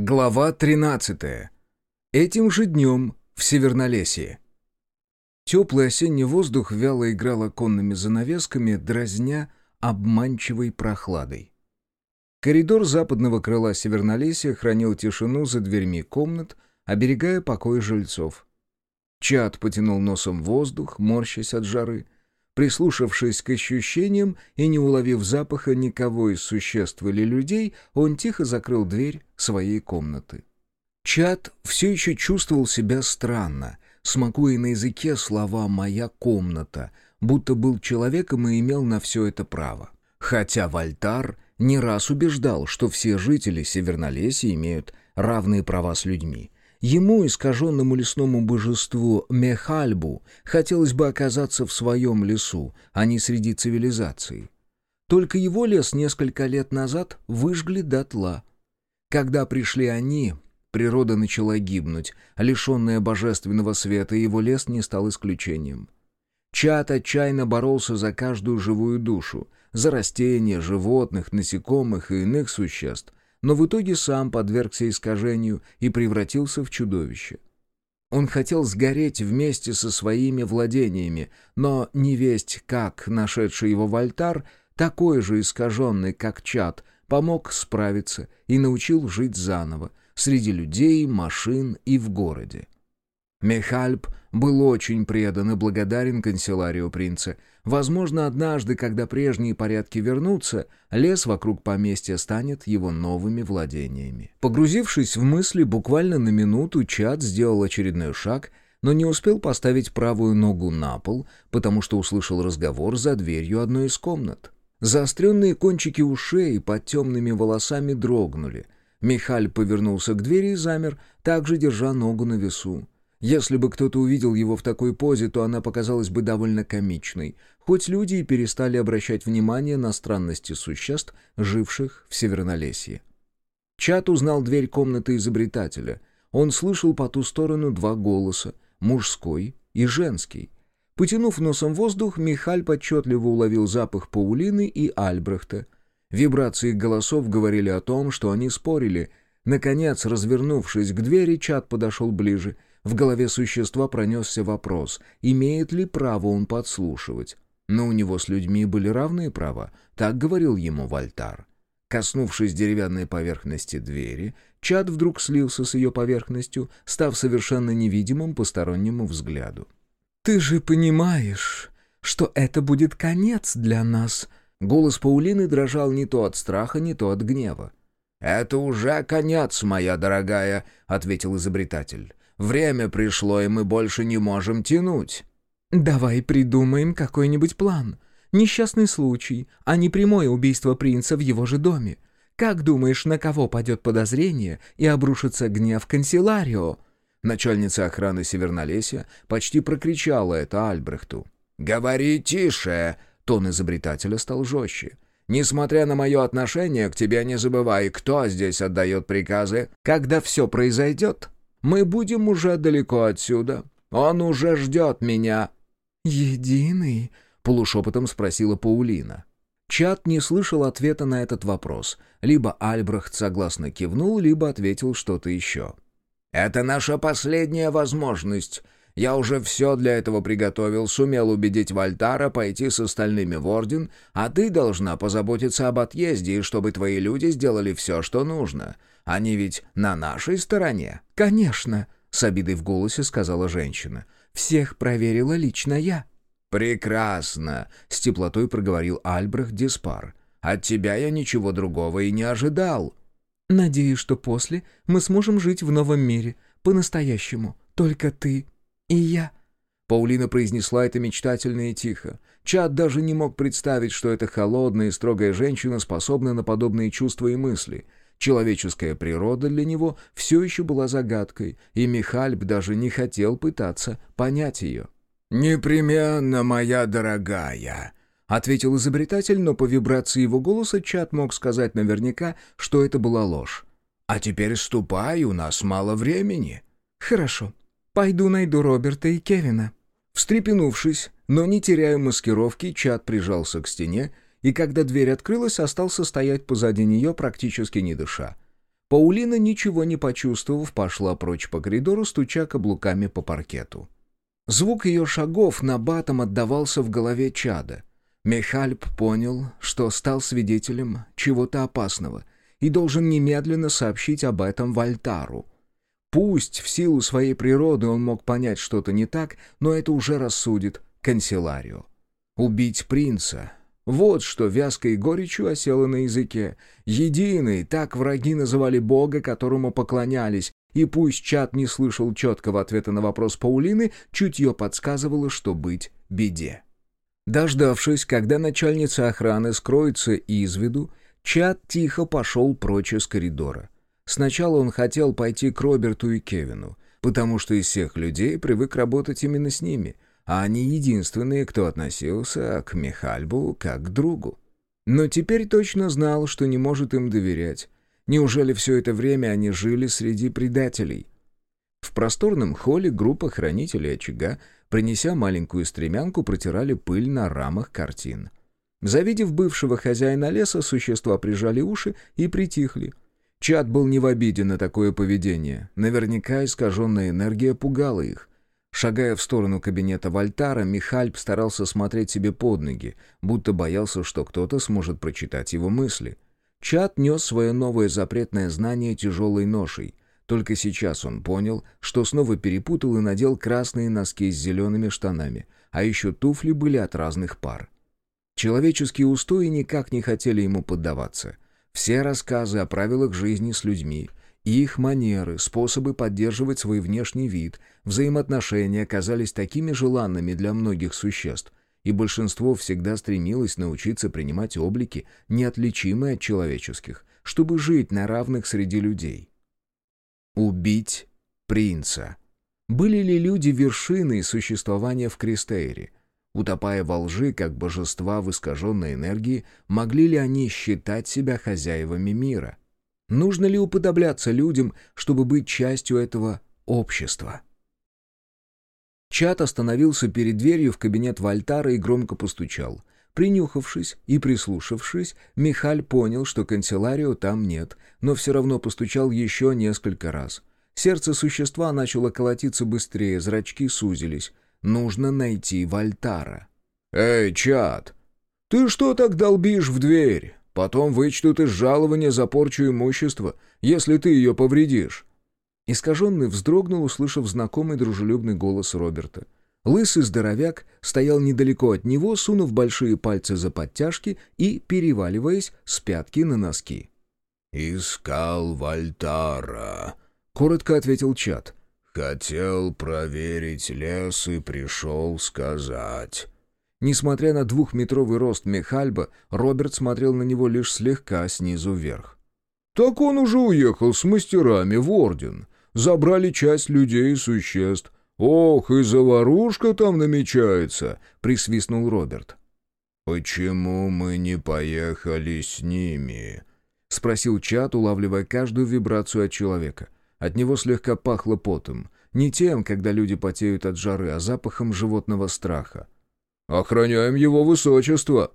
Глава 13. Этим же днем в Севернолесье. Теплый осенний воздух вяло играл оконными занавесками, дразня обманчивой прохладой. Коридор западного крыла Севернолесья хранил тишину за дверьми комнат, оберегая покой жильцов. Чад потянул носом воздух, морщась от жары — Прислушавшись к ощущениям и не уловив запаха никого из существ или людей, он тихо закрыл дверь своей комнаты. Чат все еще чувствовал себя странно, смакуя на языке слова «моя комната», будто был человеком и имел на все это право. Хотя Вольтар не раз убеждал, что все жители Севернолесья имеют равные права с людьми — Ему, искаженному лесному божеству Мехальбу, хотелось бы оказаться в своем лесу, а не среди цивилизаций. Только его лес несколько лет назад выжгли дотла. Когда пришли они, природа начала гибнуть, лишенная божественного света, и его лес не стал исключением. Чат отчаянно боролся за каждую живую душу, за растения, животных, насекомых и иных существ, но в итоге сам подвергся искажению и превратился в чудовище. Он хотел сгореть вместе со своими владениями, но невесть, как нашедший его Вольтар, такой же искаженный, как Чад, помог справиться и научил жить заново, среди людей, машин и в городе. Мехальп был очень предан и благодарен канцеларию принца. Возможно, однажды, когда прежние порядки вернутся, лес вокруг поместья станет его новыми владениями. Погрузившись в мысли, буквально на минуту Чад сделал очередной шаг, но не успел поставить правую ногу на пол, потому что услышал разговор за дверью одной из комнат. Заостренные кончики ушей под темными волосами дрогнули. Михаль повернулся к двери и замер, также держа ногу на весу. Если бы кто-то увидел его в такой позе, то она показалась бы довольно комичной, хоть люди и перестали обращать внимание на странности существ, живших в Севернолесье. Чат узнал дверь комнаты изобретателя. Он слышал по ту сторону два голоса — мужской и женский. Потянув носом воздух, Михаль отчетливо уловил запах Паулины и Альбрехта. Вибрации голосов говорили о том, что они спорили. Наконец, развернувшись к двери, Чат подошел ближе — в голове существа пронесся вопрос, имеет ли право он подслушивать. Но у него с людьми были равные права, так говорил ему Вольтар. Коснувшись деревянной поверхности двери, Чад вдруг слился с ее поверхностью, став совершенно невидимым постороннему взгляду. «Ты же понимаешь, что это будет конец для нас!» Голос Паулины дрожал не то от страха, не то от гнева. «Это уже конец, моя дорогая», — ответил изобретатель. Время пришло, и мы больше не можем тянуть». «Давай придумаем какой-нибудь план. Несчастный случай, а не прямое убийство принца в его же доме. Как думаешь, на кого падет подозрение и обрушится гнев канцеларио?» Начальница охраны Севернолесья почти прокричала это Альбрехту. «Говори тише!» — тон изобретателя стал жестче. «Несмотря на мое отношение к тебе, не забывай, кто здесь отдает приказы. Когда все произойдет, мы будем уже далеко отсюда. Он уже ждет меня». «Единый?» — полушепотом спросила Паулина. Чат не слышал ответа на этот вопрос. Либо Альбрехт согласно кивнул, либо ответил что-то еще. «Это наша последняя возможность. Я уже все для этого приготовил, сумел убедить Вальтара пойти с остальными в Орден, а ты должна позаботиться об отъезде, и чтобы твои люди сделали все, что нужно. Они ведь на нашей стороне». «Конечно», — с обидой в голосе сказала женщина. «Всех проверила лично я». «Прекрасно», — с теплотой проговорил Альбрехт Диспар. «От тебя я ничего другого и не ожидал». «Надеюсь, что после мы сможем жить в новом мире, по-настоящему, только ты и я». Паулина произнесла это мечтательно и тихо. Чад даже не мог представить, что эта холодная и строгая женщина способна на подобные чувства и мысли — Человеческая природа для него все еще была загадкой, и Михальб даже не хотел пытаться понять ее. «Непременно, моя дорогая», — ответил изобретатель, но по вибрации его голоса Чат мог сказать наверняка, что это была ложь. «А теперь ступай, у нас мало времени». «Хорошо. Пойду найду Роберта и Кевина». Встрепенувшись, но не теряя маскировки, Чат прижался к стене и когда дверь открылась, остался стоять позади нее, практически не дыша. Паулина, ничего не почувствовав, пошла прочь по коридору, стуча каблуками по паркету. Звук ее шагов на батом отдавался в голове чада. Михальп понял, что стал свидетелем чего-то опасного и должен немедленно сообщить об этом Вальтару. Пусть в силу своей природы он мог понять что-то не так, но это уже рассудит канцеларио. Убить принца — вот что вязкой горечью осело на языке. Единый, так враги называли Бога, которому поклонялись, и пусть Чат не слышал четкого ответа на вопрос Паулины, чутье подсказывало, что быть беде. Дождавшись, когда начальница охраны скроется из виду, Чат тихо пошел прочь из коридора. Сначала он хотел пойти к Роберту и Кевину, потому что из всех людей привык работать именно с ними, а они единственные, кто относился к Михальбу как к другу. Но теперь точно знал, что не может им доверять. Неужели все это время они жили среди предателей? В просторном холле группа хранителей очага принеся маленькую стремянку, протирали пыль на рамах картин. Завидев бывшего хозяина леса, существа прижали уши и притихли. Чат был не в обиде на такое поведение. Наверняка искаженная энергия пугала их. Шагая в сторону кабинета Вольтара, Михальп старался смотреть себе под ноги, будто боялся, что кто-то сможет прочитать его мысли. Чат нес свое новое запретное знание тяжелой ношей — только сейчас он понял, что снова перепутал и надел красные носки с зелеными штанами, а еще туфли были от разных пар. Человеческие устои никак не хотели ему поддаваться. Все рассказы о правилах жизни с людьми, их манеры, способы поддерживать свой внешний вид, взаимоотношения казались такими желанными для многих существ, и большинство всегда стремилось научиться принимать облики, неотличимые от человеческих, чтобы жить на равных среди людей. Убить принца. Были ли люди вершиной существования в Кристейре? Утопая во лжи, как божества в искаженной энергии, могли ли они считать себя хозяевами мира? Нужно ли уподобляться людям, чтобы быть частью этого общества? Чат остановился перед дверью в кабинет Вальтара и громко постучал. Принюхавшись и прислушавшись, Михаль понял, что канцеларио там нет, но все равно постучал еще несколько раз. Сердце существа начало колотиться быстрее, зрачки сузились. Нужно найти Вальтара. «Эй, чат, ты что так долбишь в дверь? Потом вычтут из жалования за порчу имущества, если ты ее повредишь». Искаженный вздрогнул, услышав знакомый дружелюбный голос Роберта — Лысый здоровяк стоял недалеко от него, сунув большие пальцы за подтяжки и переваливаясь с пятки на носки. «Искал Вальтара», — коротко ответил Чат. «Хотел проверить лес и пришел сказать». Несмотря на двухметровый рост Михальба, Роберт смотрел на него лишь слегка снизу вверх. «Так он уже уехал с мастерами в Орден. Забрали часть людей и существ. «Ох, и заварушка там намечается!» — присвистнул Роберт. «Почему мы не поехали с ними?» — спросил Чат, улавливая каждую вибрацию от человека. От него слегка пахло потом. Не тем, когда люди потеют от жары, а запахом животного страха. «Охраняем его высочество!»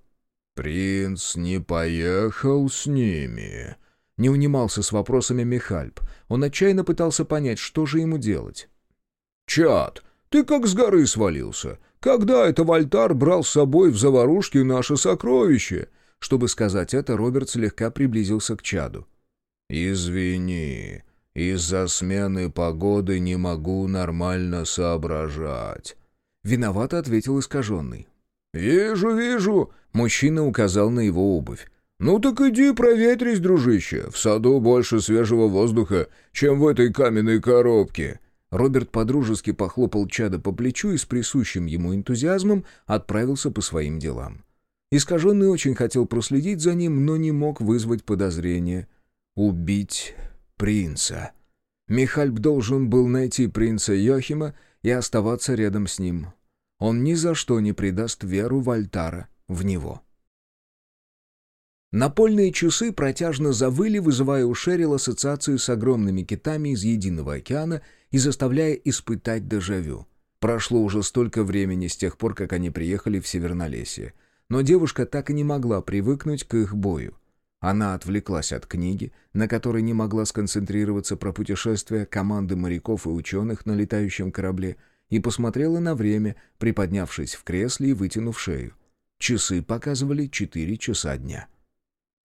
«Принц не поехал с ними», — не унимался с вопросами Михальп. Он отчаянно пытался понять, что же ему делать. «Чат, ты как с горы свалился. Когда это Вольтар брал с собой в заварушки наше сокровище?» Чтобы сказать это, Роберт слегка приблизился к Чаду. «Извини, из-за смены погоды не могу нормально соображать». Виновато ответил искаженный. «Вижу, вижу!» — мужчина указал на его обувь. «Ну так иди проветрись, дружище. В саду больше свежего воздуха, чем в этой каменной коробке. Роберт подружески похлопал Чада по плечу и с присущим ему энтузиазмом отправился по своим делам. Искаженный очень хотел проследить за ним, но не мог вызвать подозрения. Убить принца. Михальб должен был найти принца Йохима и оставаться рядом с ним. Он ни за что не предаст веру Вальтара в него. Напольные часы протяжно завыли, вызывая у Шерил ассоциацию с огромными китами из Единого океана и заставляя испытать дежавю. Прошло уже столько времени с тех пор, как они приехали в Севернолесье. Но девушка так и не могла привыкнуть к их бою. Она отвлеклась от книги, на которой не могла сконцентрироваться про путешествия команды моряков и ученых на летающем корабле, и посмотрела на время, приподнявшись в кресле и вытянув шею. Часы показывали четыре часа дня.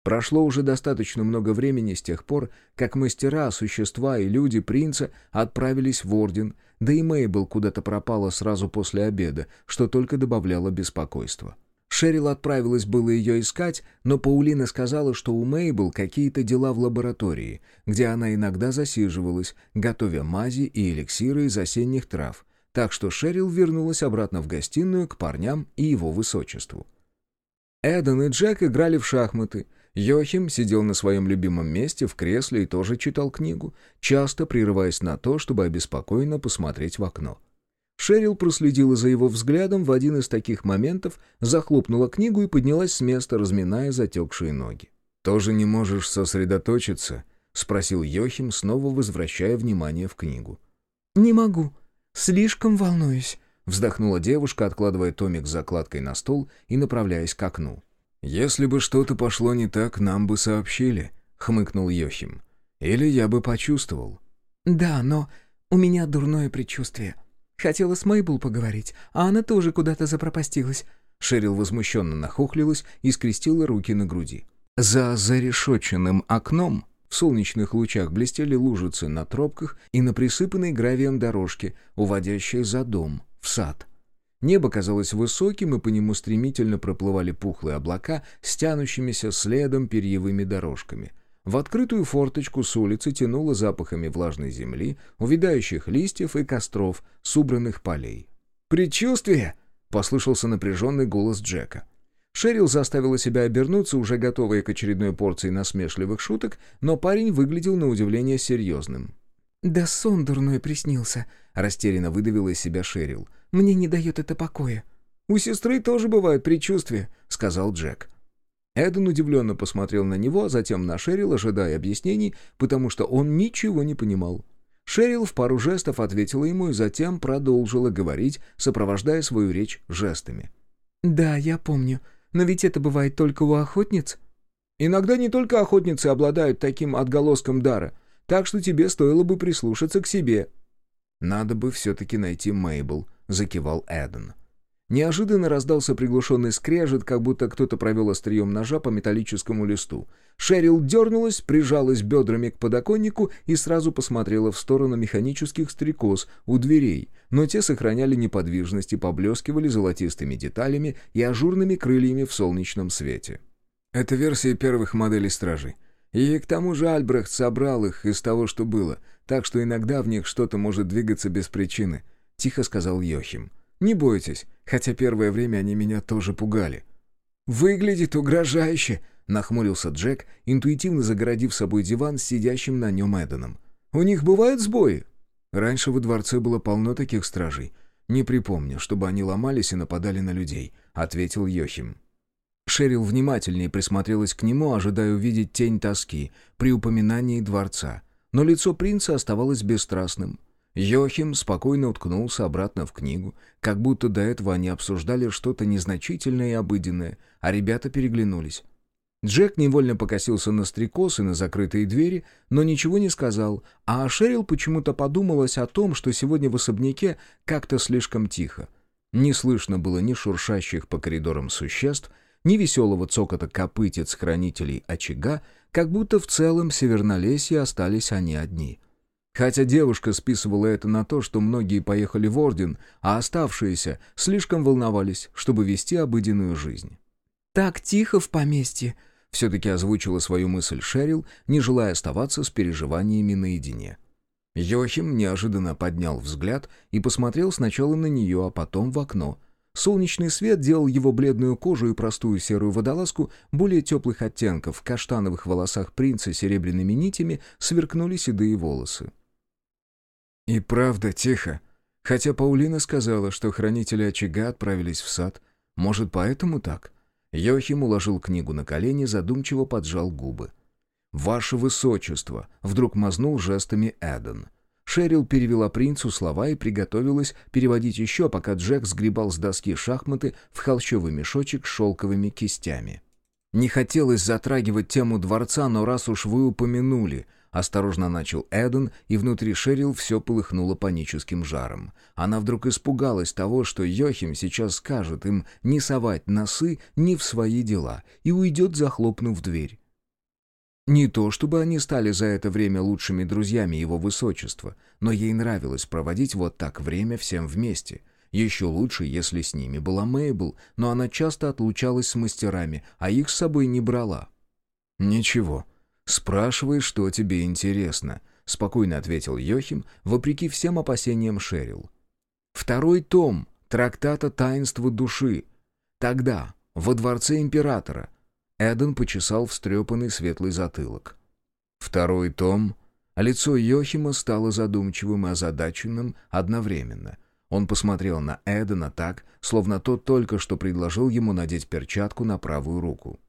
Прошло уже достаточно много времени с тех пор, как мастера, существа и люди принца отправились в Орден, да и Мейбл куда-то пропала сразу после обеда, что только добавляло беспокойства. Шерил отправилась было ее искать, но Паулина сказала, что у Мейбл какие-то дела в лаборатории, где она иногда засиживалась, готовя мази и эликсиры из осенних трав, так что Шерил вернулась обратно в гостиную к парням и его высочеству. Эден и Джек играли в шахматы. Йохим сидел на своем любимом месте в кресле и тоже читал книгу, часто прерываясь на то, чтобы обеспокоенно посмотреть в окно. Шерил проследила за его взглядом в один из таких моментов, захлопнула книгу и поднялась с места, разминая затекшие ноги. «Тоже не можешь сосредоточиться?» — спросил Йохим, снова возвращая внимание в книгу. «Не могу. Слишком волнуюсь», — вздохнула девушка, откладывая томик с закладкой на стол и направляясь к окну. «Если бы что-то пошло не так, нам бы сообщили», — хмыкнул Йохим. «Или я бы почувствовал». «Да, но у меня дурное предчувствие. Хотела с Мейбл поговорить, а она тоже куда-то запропастилась». Шерил возмущенно нахохлилась и скрестила руки на груди. За зарешоченным окном в солнечных лучах блестели лужицы на тропках и на присыпанной гравием дорожке, уводящей за дом, в сад. Небо казалось высоким, и по нему стремительно проплывали пухлые облака с тянущимися следом перьевыми дорожками — в открытую форточку с улицы тянуло запахами влажной земли, увядающих листьев и костров с убранных полей. «Предчувствие!» — послышался напряженный голос Джека. Шерил заставила себя обернуться, уже готовая к очередной порции насмешливых шуток, но парень выглядел на удивление серьезным. «Да сон дурной приснился», — растерянно выдавила из себя Шерил. «Мне не дает это покоя». «У сестры тоже бывают предчувствия», — сказал Джек. Эден удивленно посмотрел на него, а затем на Шерил, ожидая объяснений, потому что он ничего не понимал. Шерил в пару жестов ответила ему и затем продолжила говорить, сопровождая свою речь жестами. «Да, я помню. Но ведь это бывает только у охотниц?» «Иногда не только охотницы обладают таким отголоском дара, так что тебе стоило бы прислушаться к себе». «Надо бы все-таки найти Мейбл», — закивал Эден. Неожиданно раздался приглушенный скрежет, как будто кто-то провел острием ножа по металлическому листу. Шерил дернулась, прижалась бедрами к подоконнику и сразу посмотрела в сторону механических стрекоз у дверей, но те сохраняли неподвижность и поблескивали золотистыми деталями и ажурными крыльями в солнечном свете. Это версия первых моделей стражей. И к тому же Альбрехт собрал их из того, что было, так что иногда в них что-то может двигаться без причины, — тихо сказал Йохим. Не бойтесь, хотя первое время они меня тоже пугали». «Выглядит угрожающе», — нахмурился Джек, интуитивно загородив собой диван с сидящим на нем Эденом. «У них бывают сбои?» Раньше во дворце было полно таких стражей. «Не припомню, чтобы они ломались и нападали на людей», — ответил Йохим. Шерил внимательнее присмотрелась к нему, ожидая увидеть тень тоски при упоминании дворца. Но лицо принца оставалось бесстрастным. Йохим спокойно уткнулся обратно в книгу, как будто до этого они обсуждали что-то незначительное и обыденное, а ребята переглянулись. Джек невольно покосился на стрекоз и на закрытые двери, но ничего не сказал, а Шерил почему-то подумалось о том, что сегодня в особняке как-то слишком тихо. Не слышно было ни шуршащих по коридорам существ, ни веселого цокота копытец хранителей очага, как будто в целом Севернолесье остались они одни — Хотя девушка списывала это на то, что многие поехали в Орден, а оставшиеся слишком волновались, чтобы вести обыденную жизнь. «Так тихо в поместье», — все-таки озвучила свою мысль Шерил, не желая оставаться с переживаниями наедине. Йохим неожиданно поднял взгляд и посмотрел сначала на нее, а потом в окно. Солнечный свет делал его бледную кожу и простую серую водолазку более теплых оттенков, в каштановых волосах принца серебряными нитями сверкнули седые волосы. И правда тихо. Хотя Паулина сказала, что хранители очага отправились в сад. Может, поэтому так? Йохим уложил книгу на колени, задумчиво поджал губы. «Ваше Высочество!» — вдруг мазнул жестами Эден. Шерил перевела принцу слова и приготовилась переводить еще, пока Джек сгребал с доски шахматы в холщовый мешочек с шелковыми кистями. Не хотелось затрагивать тему дворца, но раз уж вы упомянули, осторожно начал Эден, и внутри Шерил все полыхнуло паническим жаром. Она вдруг испугалась того, что Йохим сейчас скажет им не совать носы ни в свои дела и уйдет, захлопнув дверь. Не то чтобы они стали за это время лучшими друзьями его высочества, но ей нравилось проводить вот так время всем вместе — еще лучше, если с ними была Мейбл, но она часто отлучалась с мастерами, а их с собой не брала. «Ничего. Спрашивай, что тебе интересно», — спокойно ответил Йохим, вопреки всем опасениям Шерил. «Второй том трактата «Таинство души». Тогда, во дворце императора». Эден почесал встрепанный светлый затылок. Второй том... Лицо Йохима стало задумчивым и озадаченным одновременно — он посмотрел на Эдена так, словно тот только что предложил ему надеть перчатку на правую руку.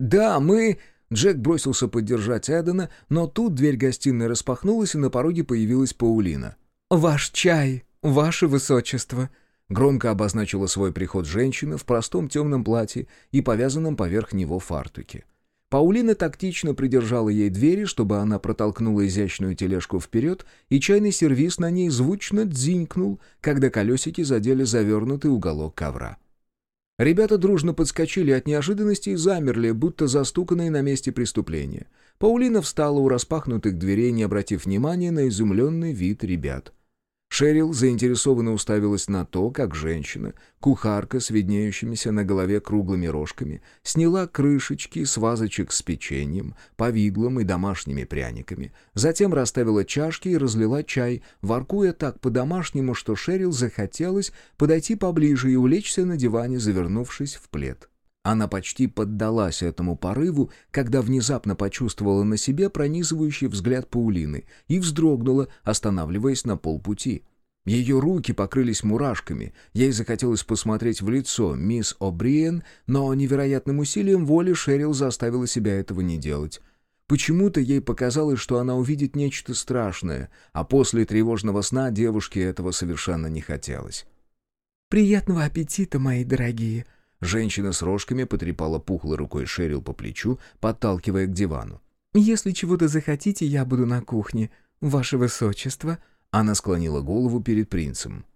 «Да, мы...» Джек бросился поддержать Эдена, но тут дверь гостиной распахнулась, и на пороге появилась Паулина. «Ваш чай, ваше высочество!» Громко обозначила свой приход женщина в простом темном платье и повязанном поверх него фартуке. Паулина тактично придержала ей двери, чтобы она протолкнула изящную тележку вперед, и чайный сервиз на ней звучно дзинькнул, когда колесики задели завернутый уголок ковра. Ребята дружно подскочили от неожиданности и замерли, будто застуканные на месте преступления. Паулина встала у распахнутых дверей, не обратив внимания на изумленный вид ребят. Шерил заинтересованно уставилась на то, как женщина, кухарка с виднеющимися на голове круглыми рожками, сняла крышечки с вазочек с печеньем, повидлом и домашними пряниками, затем расставила чашки и разлила чай, воркуя так по-домашнему, что Шерил захотелось подойти поближе и улечься на диване, завернувшись в плед. Она почти поддалась этому порыву, когда внезапно почувствовала на себе пронизывающий взгляд Паулины и вздрогнула, останавливаясь на полпути. Ее руки покрылись мурашками, ей захотелось посмотреть в лицо мисс О'Бриен, но невероятным усилием воли Шерил заставила себя этого не делать. Почему-то ей показалось, что она увидит нечто страшное, а после тревожного сна девушке этого совершенно не хотелось. «Приятного аппетита, мои дорогие!» Женщина с рожками потрепала пухлой рукой Шерил по плечу, подталкивая к дивану. «Если чего-то захотите, я буду на кухне. Ваше Высочество...» Она склонила голову перед принцем.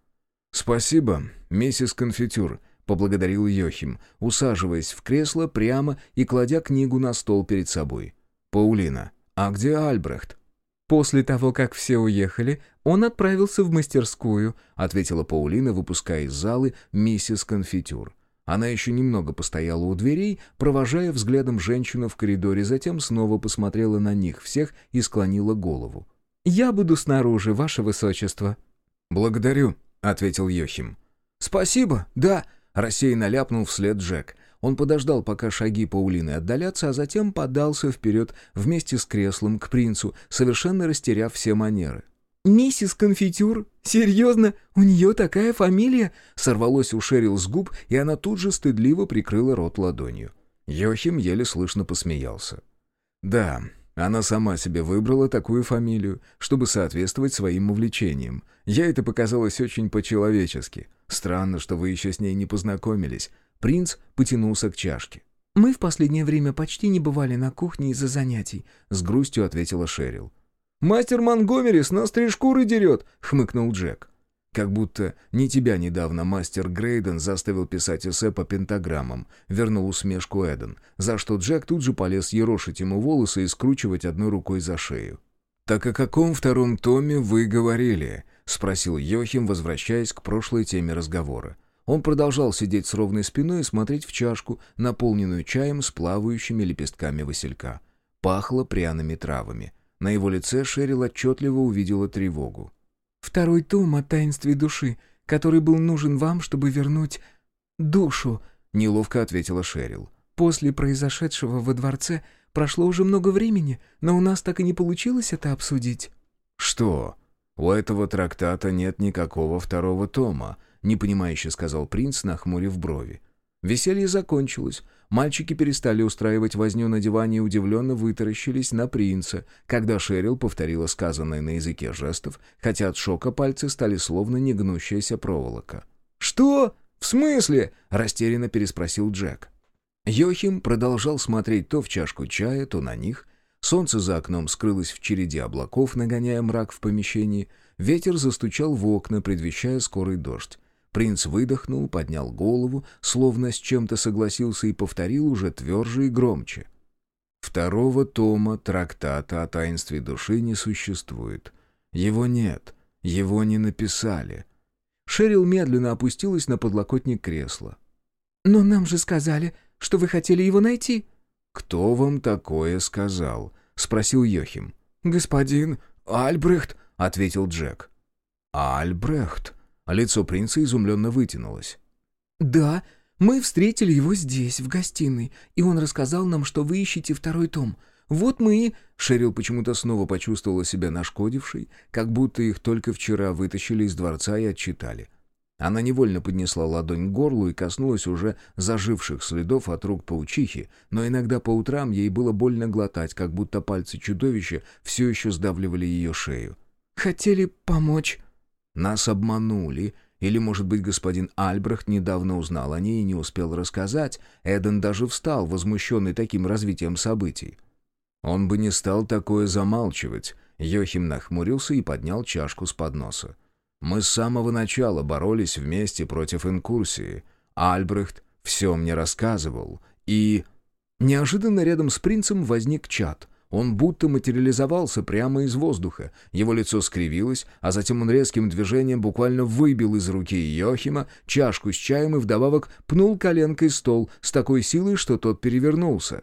«Спасибо, миссис Конфитюр», — поблагодарил Йохим, усаживаясь в кресло прямо и кладя книгу на стол перед собой. «Паулина, а где Альбрехт?» «После того, как все уехали, он отправился в мастерскую», — ответила Паулина, выпуская из залы миссис Конфитюр. Она еще немного постояла у дверей, провожая взглядом женщину в коридоре, затем снова посмотрела на них всех и склонила голову. «Я буду снаружи, ваше высочество». «Благодарю», — ответил Йохим. «Спасибо, да», — рассеянно ляпнул вслед Джек. Он подождал, пока шаги Паулины отдалятся, а затем подался вперед вместе с креслом к принцу, совершенно растеряв все манеры. «Миссис Конфитюр? Серьезно? У нее такая фамилия?» Сорвалось у Шерил с губ, и она тут же стыдливо прикрыла рот ладонью. Йохим еле слышно посмеялся. «Да, она сама себе выбрала такую фамилию, чтобы соответствовать своим увлечениям. Я это показалось очень по-человечески. Странно, что вы еще с ней не познакомились». Принц потянулся к чашке. «Мы в последнее время почти не бывали на кухне из-за занятий», — с грустью ответила Шерил. «Мастер Монгомери с нас три шкуры дерет!» — хмыкнул Джек. Как будто не тебя недавно мастер Грейден заставил писать эссе по пентаграммам, вернул усмешку Эден, за что Джек тут же полез ерошить ему волосы и скручивать одной рукой за шею. «Так о каком втором томе вы говорили?» — спросил Йохим, возвращаясь к прошлой теме разговора. Он продолжал сидеть с ровной спиной и смотреть в чашку, наполненную чаем с плавающими лепестками василька. Пахло пряными травами — на его лице Шерил отчетливо увидела тревогу. «Второй том о таинстве души, который был нужен вам, чтобы вернуть душу», — неловко ответила Шерил. «После произошедшего во дворце прошло уже много времени, но у нас так и не получилось это обсудить». «Что? У этого трактата нет никакого второго тома», — непонимающе сказал принц, нахмурив брови. Веселье закончилось. Мальчики перестали устраивать возню на диване и удивленно вытаращились на принца, когда Шерил повторила сказанное на языке жестов, хотя от шока пальцы стали словно негнущаяся проволока. «Что? В смысле?» — растерянно переспросил Джек. Йохим продолжал смотреть то в чашку чая, то на них. Солнце за окном скрылось в череде облаков, нагоняя мрак в помещении. Ветер застучал в окна, предвещая скорый дождь. Принц выдохнул, поднял голову, словно с чем-то согласился и повторил уже тверже и громче. Второго тома трактата о таинстве души не существует. Его нет, его не написали. Шерил медленно опустилась на подлокотник кресла. «Но нам же сказали, что вы хотели его найти». «Кто вам такое сказал?» — спросил Йохим. «Господин Альбрехт», — ответил Джек. «Альбрехт?» Лицо принца изумленно вытянулось. «Да, мы встретили его здесь, в гостиной, и он рассказал нам, что вы ищете второй том. Вот мы и...» Шерил почему-то снова почувствовала себя нашкодившей, как будто их только вчера вытащили из дворца и отчитали. Она невольно поднесла ладонь к горлу и коснулась уже заживших следов от рук паучихи, но иногда по утрам ей было больно глотать, как будто пальцы чудовища все еще сдавливали ее шею. «Хотели помочь». «Нас обманули», или, может быть, господин Альбрехт недавно узнал о ней и не успел рассказать. Эден даже встал, возмущенный таким развитием событий. Он бы не стал такое замалчивать. Йохим нахмурился и поднял чашку с подноса. Мы с самого начала боролись вместе против инкурсии. Альбрехт все мне рассказывал. И... Неожиданно рядом с принцем возник чат. Он будто материализовался прямо из воздуха. Его лицо скривилось, а затем он резким движением буквально выбил из руки Йохима чашку с чаем и вдобавок пнул коленкой стол с такой силой, что тот перевернулся.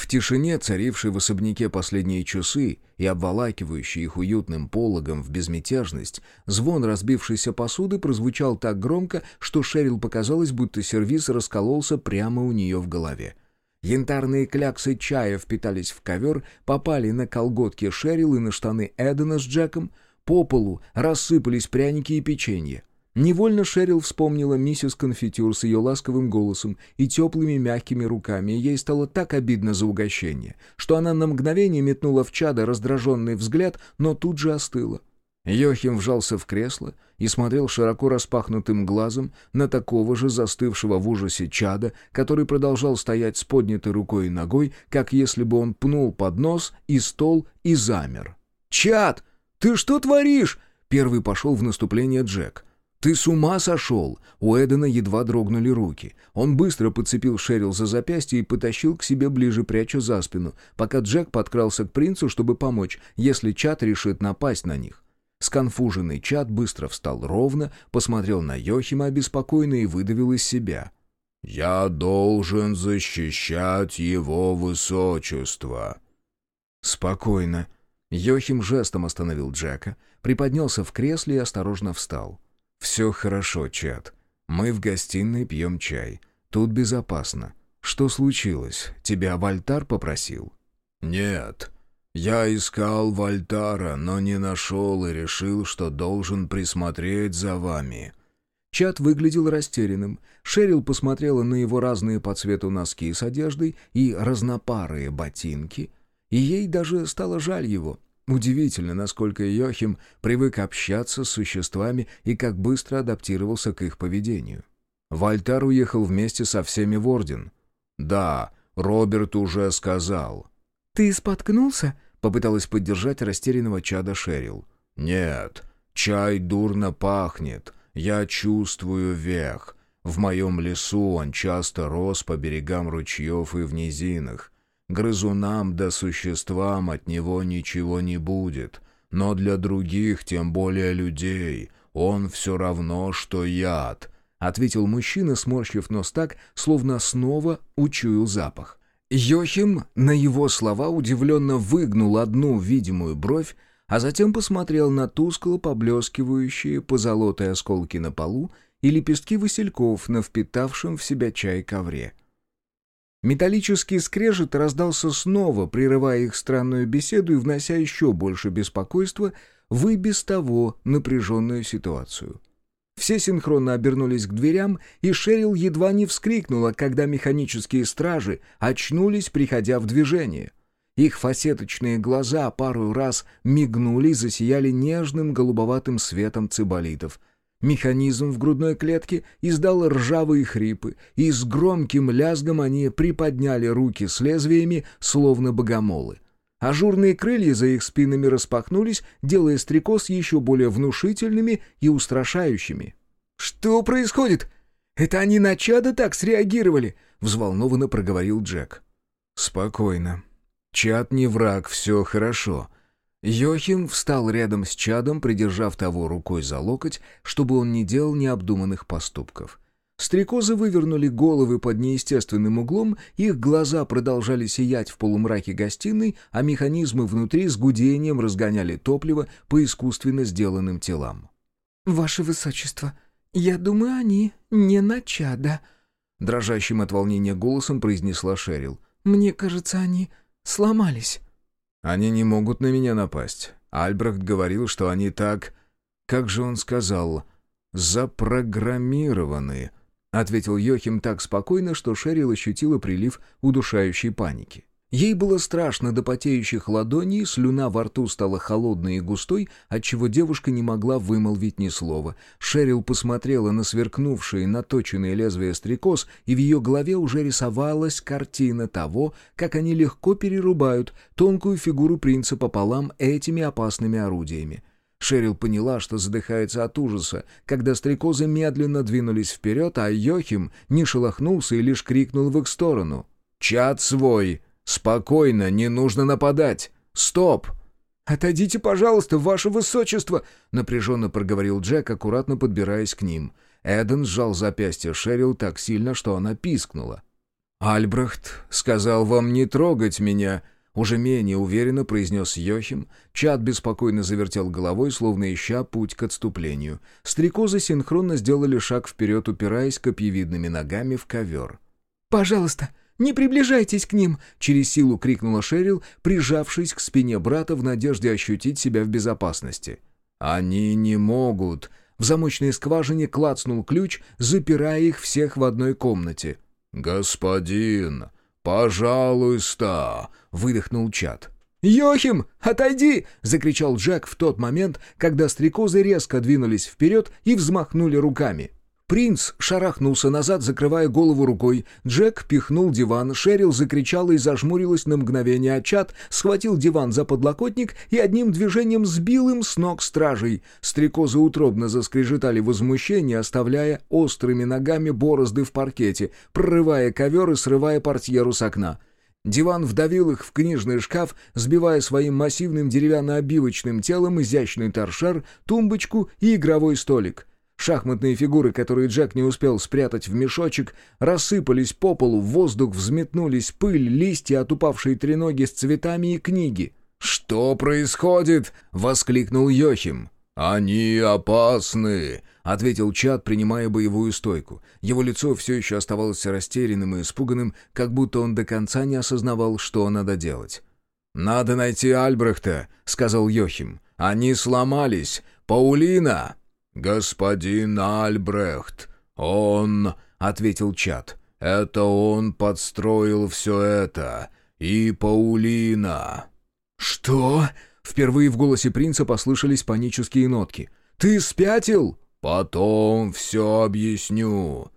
В тишине, царившей в особняке последние часы и обволакивающей их уютным пологом в безмятежность, звон разбившейся посуды прозвучал так громко, что Шерил показалось, будто сервиз раскололся прямо у нее в голове. Янтарные кляксы чая впитались в ковер, попали на колготки Шерил и на штаны Эдена с Джеком, по полу рассыпались пряники и печенье. Невольно Шерил вспомнила миссис Конфитюр с ее ласковым голосом и теплыми мягкими руками, ей стало так обидно за угощение, что она на мгновение метнула в чада раздраженный взгляд, но тут же остыла. Йохим вжался в кресло и смотрел широко распахнутым глазом на такого же застывшего в ужасе чада, который продолжал стоять с поднятой рукой и ногой, как если бы он пнул под нос и стол и замер. «Чад, ты что творишь?» Первый пошел в наступление Джек — «Ты с ума сошел!» У Эдена едва дрогнули руки. Он быстро подцепил Шерил за запястье и потащил к себе ближе, пряча за спину, пока Джек подкрался к принцу, чтобы помочь, если Чат решит напасть на них. Сконфуженный Чат быстро встал ровно, посмотрел на Йохима обеспокоенно и выдавил из себя. «Я должен защищать его высочество». «Спокойно». Йохим жестом остановил Джека, приподнялся в кресле и осторожно встал. «Все хорошо, Чат. Мы в гостиной пьем чай. Тут безопасно. Что случилось? Тебя Вальтар попросил?» «Нет. Я искал Вальтара, но не нашел и решил, что должен присмотреть за вами». Чат выглядел растерянным. Шерил посмотрела на его разные по цвету носки с одеждой и разнопарые ботинки, и ей даже стало жаль его — Удивительно, насколько Йохим привык общаться с существами и как быстро адаптировался к их поведению. Вальтар уехал вместе со всеми в Орден. «Да, Роберт уже сказал». «Ты споткнулся?» — попыталась поддержать растерянного чада Шерил. «Нет, чай дурно пахнет. Я чувствую вех. В моем лесу он часто рос по берегам ручьев и в низинах. Грызунам да существам от него ничего не будет, но для других, тем более людей, он все равно, что яд», — ответил мужчина, сморщив нос так, словно снова учуял запах. Йохим на его слова удивленно выгнул одну видимую бровь, а затем посмотрел на тускло поблескивающие позолотые осколки на полу и лепестки васильков на впитавшем в себя чай ковре. Металлический скрежет раздался снова, прерывая их странную беседу и внося еще больше беспокойства в и без того напряженную ситуацию. Все синхронно обернулись к дверям, и Шерил едва не вскрикнула, когда механические стражи очнулись, приходя в движение. Их фасеточные глаза пару раз мигнули и засияли нежным голубоватым светом циболитов. Механизм в грудной клетке издал ржавые хрипы, и с громким лязгом они приподняли руки с лезвиями, словно богомолы. Ажурные крылья за их спинами распахнулись, делая стрекоз еще более внушительными и устрашающими. «Что происходит? Это они на чада так среагировали?» — взволнованно проговорил Джек. «Спокойно. Чад не враг, все хорошо». Йохим встал рядом с Чадом, придержав того рукой за локоть, чтобы он не делал необдуманных поступков. Стрекозы вывернули головы под неестественным углом, их глаза продолжали сиять в полумраке гостиной, а механизмы внутри с гудением разгоняли топливо по искусственно сделанным телам. «Ваше Высочество, я думаю, они не на чада», — дрожащим от волнения голосом произнесла Шерил. «Мне кажется, они сломались». Они не могут на меня напасть. Альбрехт говорил, что они так... Как же он сказал? «Запрограммированы», — ответил Йохим так спокойно, что Шерил ощутила прилив удушающей паники. Ей было страшно до потеющих ладоней, слюна во рту стала холодной и густой, отчего девушка не могла вымолвить ни слова. Шерил посмотрела на сверкнувшие наточенные лезвия стрекоз, и в ее голове уже рисовалась картина того, как они легко перерубают тонкую фигуру принца пополам этими опасными орудиями. Шерил поняла, что задыхается от ужаса, когда стрекозы медленно двинулись вперед, а Йохим не шелохнулся и лишь крикнул в их сторону. «Чад свой!» «Спокойно, не нужно нападать! Стоп!» «Отойдите, пожалуйста, ваше высочество!» — напряженно проговорил Джек, аккуратно подбираясь к ним. Эден сжал запястье Шерил так сильно, что она пискнула. «Альбрехт сказал вам не трогать меня», — уже менее уверенно произнес Йохим. Чад беспокойно завертел головой, словно ища путь к отступлению. Стрекозы синхронно сделали шаг вперед, упираясь копьевидными ногами в ковер. «Пожалуйста, «Не приближайтесь к ним!» — через силу крикнула Шерил, прижавшись к спине брата в надежде ощутить себя в безопасности. «Они не могут!» В замочной скважине клацнул ключ, запирая их всех в одной комнате. «Господин, пожалуйста!» — выдохнул Чат. «Йохим, отойди!» — закричал Джек в тот момент, когда стрекозы резко двинулись вперед и взмахнули руками. Принц шарахнулся назад, закрывая голову рукой. Джек пихнул диван, Шерил закричала и зажмурилась на мгновение, а Чат схватил диван за подлокотник и одним движением сбил им с ног стражей. Стрекозы утробно заскрежетали возмущение, оставляя острыми ногами борозды в паркете, прорывая ковер и срывая портьеру с окна. Диван вдавил их в книжный шкаф, сбивая своим массивным деревянно-обивочным телом изящный торшер, тумбочку и игровой столик. Шахматные фигуры, которые Джек не успел спрятать в мешочек, рассыпались по полу, в воздух взметнулись пыль, листья от упавшей треноги с цветами и книги. «Что происходит?» — воскликнул Йохим. «Они опасны», — ответил Чад, принимая боевую стойку. Его лицо все еще оставалось растерянным и испуганным, как будто он до конца не осознавал, что надо делать. «Надо найти Альбрехта», — сказал Йохим. «Они сломались. Паулина!» «Господин Альбрехт, он...» — ответил Чат. «Это он подстроил все это. И Паулина». «Что?» — впервые в голосе принца послышались панические нотки. «Ты спятил?» «Потом все объясню».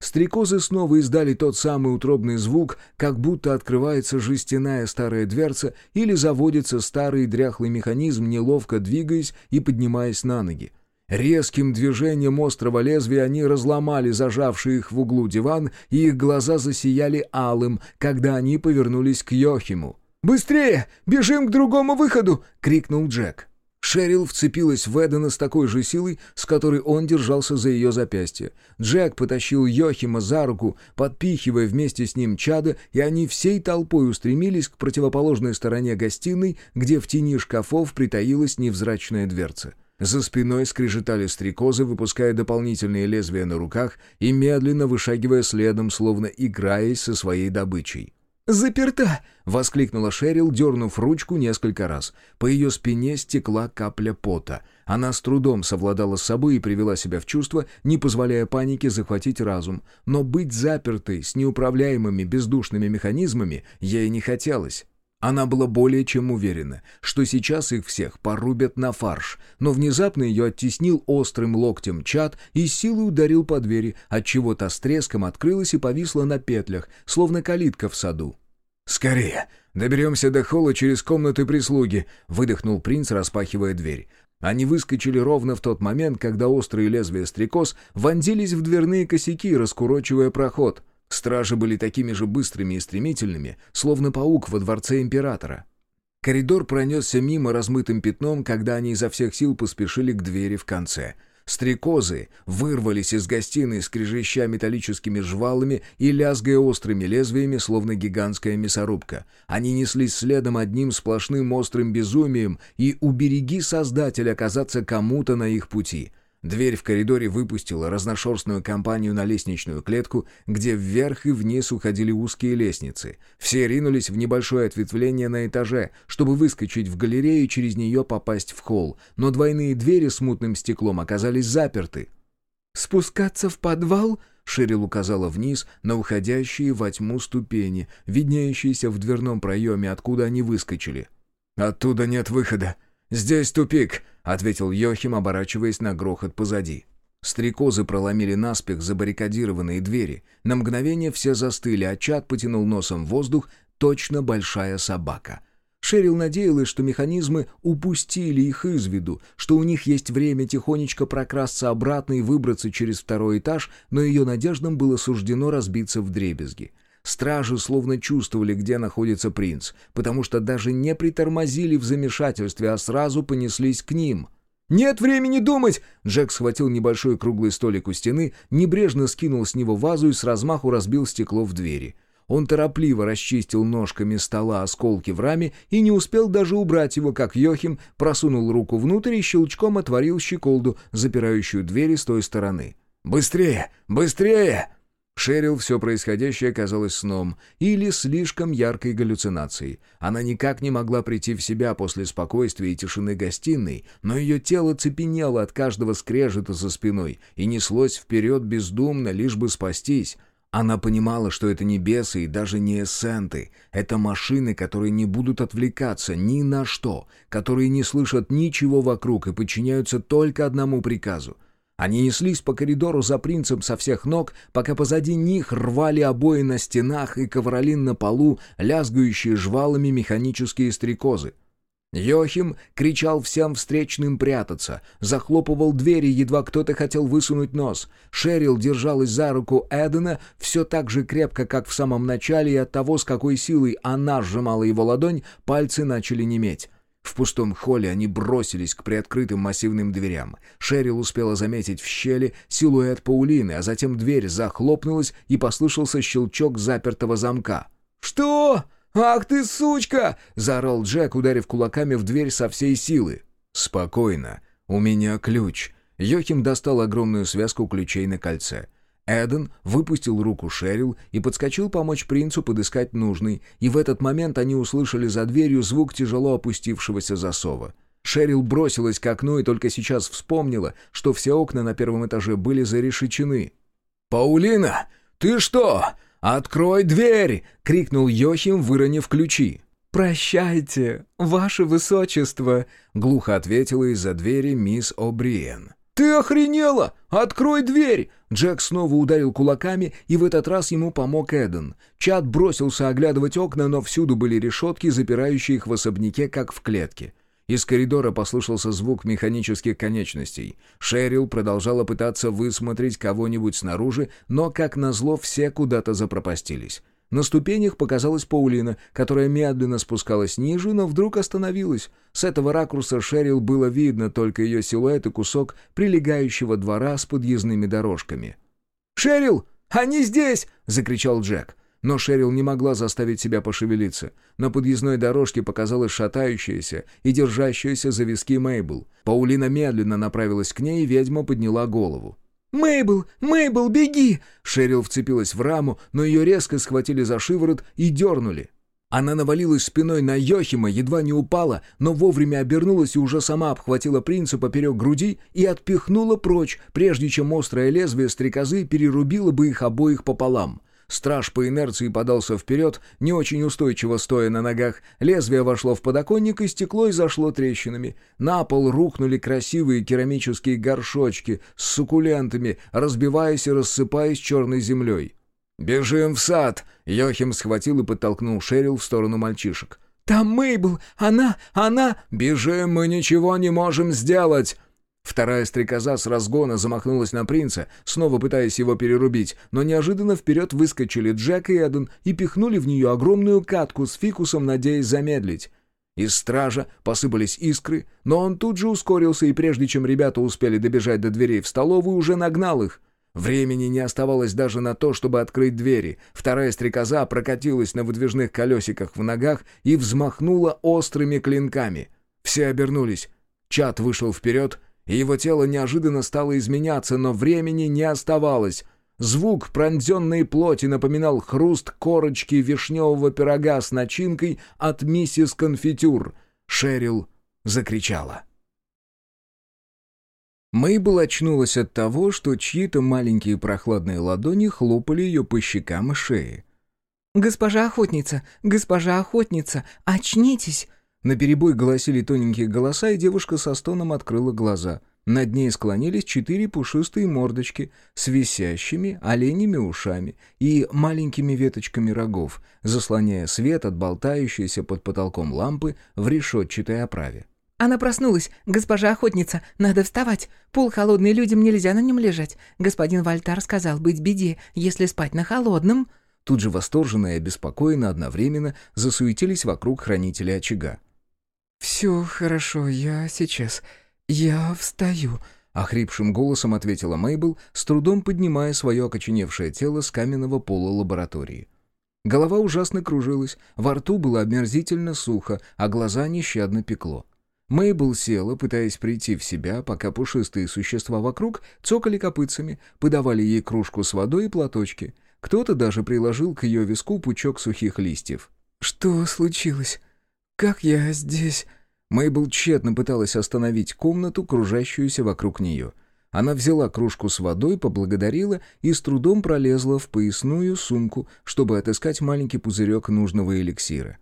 Стрекозы снова издали тот самый утробный звук, как будто открывается жестяная старая дверца или заводится старый дряхлый механизм, неловко двигаясь и поднимаясь на ноги. Резким движением острого лезвия они разломали зажавший их в углу диван, и их глаза засияли алым, когда они повернулись к Йохиму. «Быстрее! Бежим к другому выходу!» — крикнул Джек. Шерил вцепилась в Эдена с такой же силой, с которой он держался за ее запястье. Джек потащил Йохима за руку, подпихивая вместе с ним чада, и они всей толпой устремились к противоположной стороне гостиной, где в тени шкафов притаилась невзрачная дверца. За спиной скрежетали стрекозы, выпуская дополнительные лезвия на руках и медленно вышагивая следом, словно играясь со своей добычей. «Заперта!» — воскликнула Шерил, дернув ручку несколько раз. По ее спине стекла капля пота. Она с трудом совладала с собой и привела себя в чувство, не позволяя панике захватить разум. Но быть запертой с неуправляемыми бездушными механизмами ей не хотелось. Она была более чем уверена, что сейчас их всех порубят на фарш, но внезапно ее оттеснил острым локтем чат и силой ударил по двери, отчего та с треском открылась и повисла на петлях, словно калитка в саду. «Скорее! Доберемся до холла через комнаты прислуги!» — выдохнул принц, распахивая дверь. Они выскочили ровно в тот момент, когда острые лезвия стрекоз вонзились в дверные косяки, раскурочивая проход. Стражи были такими же быстрыми и стремительными, словно паук во дворце императора. Коридор пронесся мимо размытым пятном, когда они изо всех сил поспешили к двери в конце. Стрекозы вырвались из гостиной, скрежеща металлическими жвалами и лязгая острыми лезвиями, словно гигантская мясорубка. Они неслись следом одним сплошным острым безумием, и убереги Создатель оказаться кому-то на их пути — Дверь в коридоре выпустила разношерстную компанию на лестничную клетку, где вверх и вниз уходили узкие лестницы. Все ринулись в небольшое ответвление на этаже, чтобы выскочить в галерею и через нее попасть в холл, но двойные двери с мутным стеклом оказались заперты. «Спускаться в подвал?» — Ширил указала вниз на уходящие во тьму ступени, виднеющиеся в дверном проеме, откуда они выскочили. «Оттуда нет выхода. Здесь тупик», ответил Йохим, оборачиваясь на грохот позади. Стрекозы проломили наспех забаррикадированные двери. На мгновение все застыли, а Чад потянул носом воздух, точно большая собака. Шерил надеялась, что механизмы упустили их из виду, что у них есть время тихонечко прокрасться обратно и выбраться через второй этаж, но ее надеждам было суждено разбиться в дребезги. Стражи словно чувствовали, где находится принц, потому что даже не притормозили в замешательстве, а сразу понеслись к ним. «Нет времени думать!» Джек схватил небольшой круглый столик у стены, небрежно скинул с него вазу и с размаху разбил стекло в двери. Он торопливо расчистил ножками стола осколки в раме и не успел даже убрать его, как Йохим просунул руку внутрь и щелчком отворил щеколду, запирающую двери с той стороны. «Быстрее! Быстрее!» Шерил все происходящее казалось сном или слишком яркой галлюцинацией. Она никак не могла прийти в себя после спокойствия и тишины гостиной, но ее тело цепенело от каждого скрежета за спиной и неслось вперед бездумно, лишь бы спастись. Она понимала, что это не бесы и даже не эссенты. Это машины, которые не будут отвлекаться ни на что, которые не слышат ничего вокруг и подчиняются только одному приказу — они неслись по коридору за принцем со всех ног, пока позади них рвали обои на стенах и ковролин на полу, лязгающие жвалами механические стрекозы. Йохим кричал всем встречным прятаться, захлопывал двери, едва кто-то хотел высунуть нос. Шерил держалась за руку Эдена все так же крепко, как в самом начале, и от того, с какой силой она сжимала его ладонь, пальцы начали неметь. В пустом холле они бросились к приоткрытым массивным дверям. Шерил успела заметить в щели силуэт Паулины, а затем дверь захлопнулась и послышался щелчок запертого замка. «Что? Ах ты сучка!» — заорал Джек, ударив кулаками в дверь со всей силы. «Спокойно. У меня ключ». Йохим достал огромную связку ключей на кольце. Эден выпустил руку Шерил и подскочил помочь принцу подыскать нужный, и в этот момент они услышали за дверью звук тяжело опустившегося засова. Шерил бросилась к окну и только сейчас вспомнила, что все окна на первом этаже были зарешечены. «Паулина, ты что? Открой дверь!» — крикнул Йохим, выронив ключи. «Прощайте, ваше высочество!» — глухо ответила из-за двери мисс О'Бриен. «Ты охренела! Открой дверь!» Джек снова ударил кулаками, и в этот раз ему помог Эден. Чад бросился оглядывать окна, но всюду были решетки, запирающие их в особняке, как в клетке. Из коридора послышался звук механических конечностей. Шерил продолжала пытаться высмотреть кого-нибудь снаружи, но, как назло, все куда-то запропастились. На ступенях показалась Паулина, которая медленно спускалась ниже, но вдруг остановилась. С этого ракурса Шерил было видно только ее силуэт и кусок прилегающего двора с подъездными дорожками. «Шерил, они здесь!» — закричал Джек. Но Шерил не могла заставить себя пошевелиться. На подъездной дорожке показалась шатающаяся и держащаяся за виски Мейбл. Паулина медленно направилась к ней, и ведьма подняла голову. «Мейбл! Мейбл, беги!» Шерил вцепилась в раму, но ее резко схватили за шиворот и дернули. Она навалилась спиной на Йохима, едва не упала, но вовремя обернулась и уже сама обхватила принца поперек груди и отпихнула прочь, прежде чем острое лезвие стрекозы перерубило бы их обоих пополам. Страж по инерции подался вперед, не очень устойчиво стоя на ногах. Лезвие вошло в подоконник, и стекло и зашло трещинами. На пол рухнули красивые керамические горшочки с суккулентами, разбиваясь и рассыпаясь черной землей. «Бежим в сад!» — Йохим схватил и подтолкнул Шерил в сторону мальчишек. «Там Мейбл! Она! Она!» «Бежим, мы ничего не можем сделать!» Вторая стрекоза с разгона замахнулась на принца, снова пытаясь его перерубить, но неожиданно вперед выскочили Джек и Эден и пихнули в нее огромную катку с фикусом, надеясь замедлить. Из стража посыпались искры, но он тут же ускорился, и прежде чем ребята успели добежать до дверей в столовую, уже нагнал их. Времени не оставалось даже на то, чтобы открыть двери. Вторая стрекоза прокатилась на выдвижных колесиках в ногах и взмахнула острыми клинками. Все обернулись. Чат вышел вперед, и его тело неожиданно стало изменяться, но времени не оставалось. Звук пронзенной плоти напоминал хруст корочки вишневого пирога с начинкой от миссис Конфитюр. Шерил закричала. Мейбл очнулась от того, что чьи-то маленькие прохладные ладони хлопали ее по щекам и шее. «Госпожа охотница! Госпожа охотница! Очнитесь!» На перебой голосили тоненькие голоса, и девушка со стоном открыла глаза. Над ней склонились четыре пушистые мордочки с висящими оленями ушами и маленькими веточками рогов, заслоняя свет от болтающейся под потолком лампы в решетчатой оправе. «Она проснулась. Госпожа охотница, надо вставать. Пол холодный, людям нельзя на нем лежать. Господин Вальтар сказал быть беде, если спать на холодном». Тут же восторженно и обеспокоенно одновременно засуетились вокруг хранителя очага. «Все хорошо, я сейчас. Я встаю», — охрипшим голосом ответила Мейбл, с трудом поднимая свое окоченевшее тело с каменного пола лаборатории. Голова ужасно кружилась, во рту было омерзительно сухо, а глаза нещадно пекло. Мейбл села, пытаясь прийти в себя, пока пушистые существа вокруг цокали копытцами, подавали ей кружку с водой и платочки. Кто-то даже приложил к ее виску пучок сухих листьев. «Что случилось?» «Как я здесь?» Мейбл тщетно пыталась остановить комнату, кружащуюся вокруг нее. Она взяла кружку с водой, поблагодарила и с трудом пролезла в поясную сумку, чтобы отыскать маленький пузырек нужного эликсира.